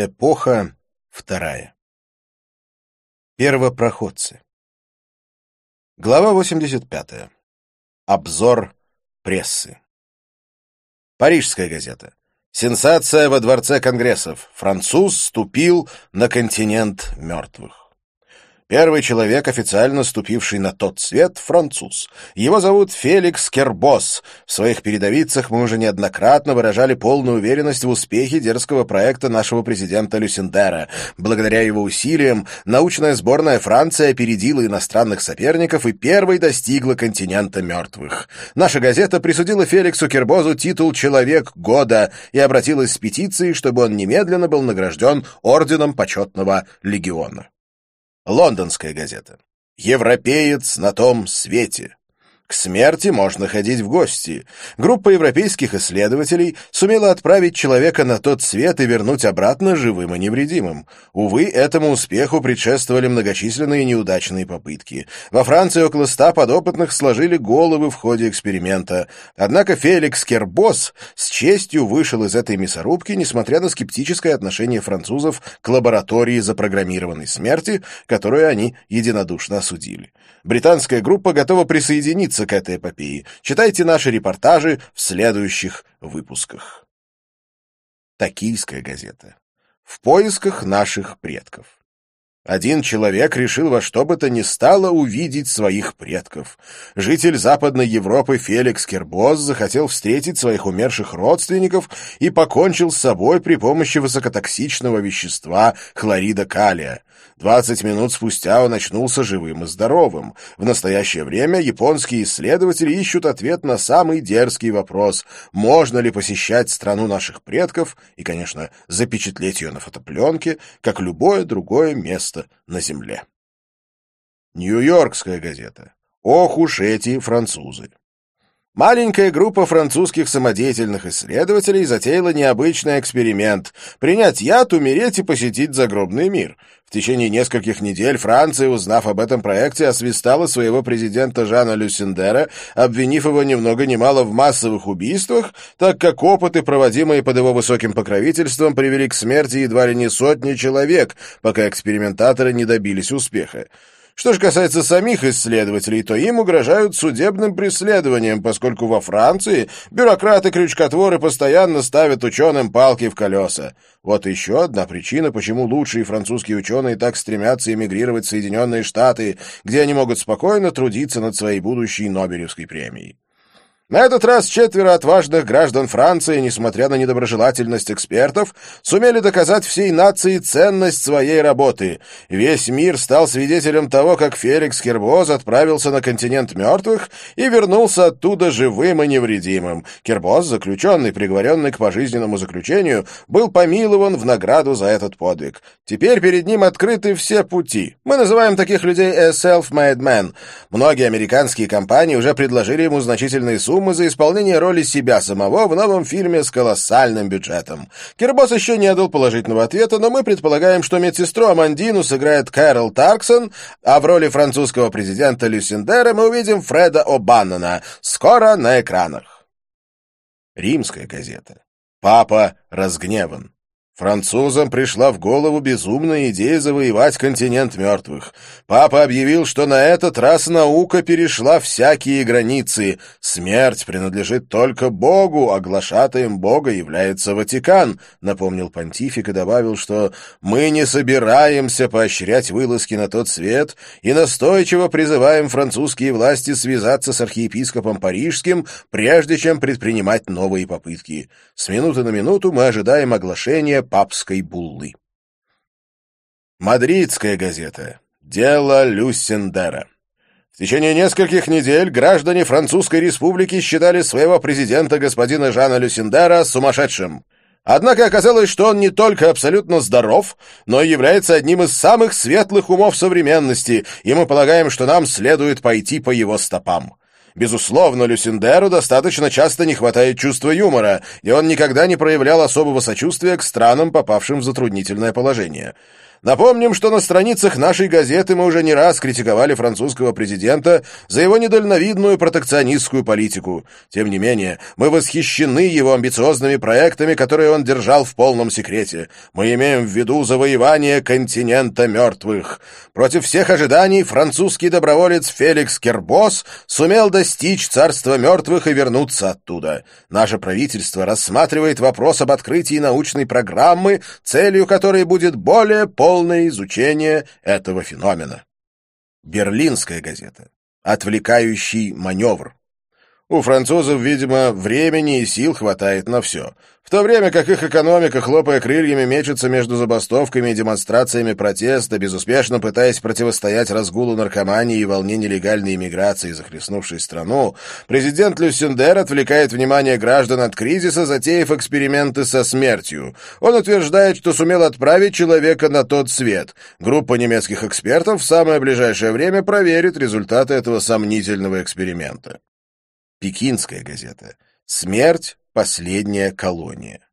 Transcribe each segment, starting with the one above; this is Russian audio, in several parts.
Эпоха вторая. Первопроходцы. Глава 85. Обзор прессы. Парижская газета. Сенсация во Дворце Конгрессов. Француз ступил на континент мертвых. Первый человек, официально ступивший на тот свет, француз. Его зовут Феликс Кербос. В своих передовицах мы уже неоднократно выражали полную уверенность в успехе дерзкого проекта нашего президента Люсендера. Благодаря его усилиям научная сборная Франции опередила иностранных соперников и первой достигла континента мертвых. Наша газета присудила Феликсу Кербозу титул «Человек года» и обратилась с петицией, чтобы он немедленно был награжден орденом почетного легиона. Лондонская газета. «Европеец на том свете». К смерти можно ходить в гости. Группа европейских исследователей сумела отправить человека на тот свет и вернуть обратно живым и невредимым. Увы, этому успеху предшествовали многочисленные неудачные попытки. Во Франции около ста подопытных сложили головы в ходе эксперимента. Однако Феликс Кербос с честью вышел из этой мясорубки, несмотря на скептическое отношение французов к лаборатории запрограммированной смерти, которую они единодушно осудили. Британская группа готова присоединиться к этой эпопее. Читайте наши репортажи в следующих выпусках. Токийская газета. В поисках наших предков. Один человек решил во что бы то ни стало увидеть своих предков. Житель Западной Европы Феликс Кербоз захотел встретить своих умерших родственников и покончил с собой при помощи высокотоксичного вещества хлорида калия. Двадцать минут спустя он очнулся живым и здоровым. В настоящее время японские исследователи ищут ответ на самый дерзкий вопрос, можно ли посещать страну наших предков и, конечно, запечатлеть ее на фотопленке, как любое другое место на Земле. Нью-Йоркская газета. Ох уж эти французы! Маленькая группа французских самодеятельных исследователей затеяла необычный эксперимент — принять яд, умереть и посетить загробный мир. В течение нескольких недель Франция, узнав об этом проекте, освистала своего президента Жана Люсендера, обвинив его ни много ни мало в массовых убийствах, так как опыты, проводимые под его высоким покровительством, привели к смерти едва ли не сотни человек, пока экспериментаторы не добились успеха. Что же касается самих исследователей, то им угрожают судебным преследованием, поскольку во Франции бюрократы-крючкотворы постоянно ставят ученым палки в колеса. Вот еще одна причина, почему лучшие французские ученые так стремятся эмигрировать в Соединенные Штаты, где они могут спокойно трудиться над своей будущей Нобелевской премией. На этот раз четверо отважных граждан Франции, несмотря на недоброжелательность экспертов, сумели доказать всей нации ценность своей работы. Весь мир стал свидетелем того, как Феликс Кербоз отправился на континент мертвых и вернулся оттуда живым и невредимым. Кербоз, заключенный, приговоренный к пожизненному заключению, был помилован в награду за этот подвиг. Теперь перед ним открыты все пути. Мы называем таких людей self-made man. Многие американские компании уже предложили ему значительные суммы суммы за исполнение роли себя самого в новом фильме с колоссальным бюджетом. Кирбос еще не дал положительного ответа, но мы предполагаем, что медсестру Амандину сыграет Кэрол Тарксон, а в роли французского президента Люсиндера мы увидим Фреда О'Баннона. Скоро на экранах. Римская газета. Папа разгневан. Французам пришла в голову безумная идея завоевать континент мертвых. Папа объявил, что на этот раз наука перешла всякие границы. Смерть принадлежит только Богу, а глашатаем Бога является Ватикан, напомнил понтифик и добавил, что мы не собираемся поощрять вылазки на тот свет и настойчиво призываем французские власти связаться с архиепископом Парижским, прежде чем предпринимать новые попытки. С минуты на минуту мы ожидаем оглашения папской буллы. Мадридская газета. Дело Люсендера. В течение нескольких недель граждане Французской республики считали своего президента господина Жана Люсендера сумасшедшим. Однако оказалось, что он не только абсолютно здоров, но и является одним из самых светлых умов современности, и мы полагаем, что нам следует пойти по его стопам. Безусловно, Люсиндеру достаточно часто не хватает чувства юмора, и он никогда не проявлял особого сочувствия к странам, попавшим в затруднительное положение. Напомним, что на страницах нашей газеты мы уже не раз критиковали французского президента за его недальновидную протекционистскую политику. Тем не менее, мы восхищены его амбициозными проектами, которые он держал в полном секрете. Мы имеем в виду завоевание континента мертвых. Против всех ожиданий французский доброволец Феликс Кербос сумел достичь царства мертвых и вернуться оттуда. Наше правительство рассматривает вопрос об открытии научной программы, целью которой будет более полное полное изучение этого феномена. Берлинская газета. Отвлекающий маневр. У французов, видимо, времени и сил хватает на все. В то время как их экономика, хлопая крыльями, мечется между забастовками и демонстрациями протеста, безуспешно пытаясь противостоять разгулу наркомании и волне нелегальной иммиграции, захлестнувшей страну, президент Люсендер отвлекает внимание граждан от кризиса, затеяв эксперименты со смертью. Он утверждает, что сумел отправить человека на тот свет. Группа немецких экспертов в самое ближайшее время проверит результаты этого сомнительного эксперимента. Пекинская газета. Смерть — последняя колония.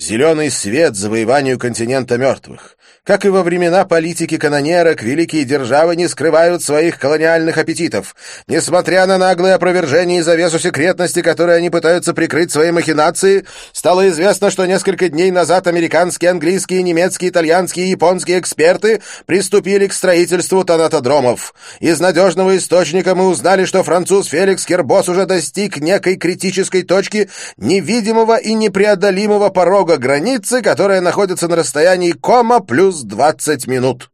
Зеленый свет завоеванию континента мертвых. Как и во времена политики канонерок, великие державы не скрывают своих колониальных аппетитов. Несмотря на наглое опровержение и завесу секретности, которые они пытаются прикрыть свои махинации, стало известно, что несколько дней назад американские, английские, немецкие, итальянские и японские эксперты приступили к строительству тонатодромов. Из надежного источника мы узнали, что француз Феликс Кербос уже достиг некой критической точки невидимого и непреодолимого порога границы, которая находится на расстоянии кома плюс плюс двадцать минут.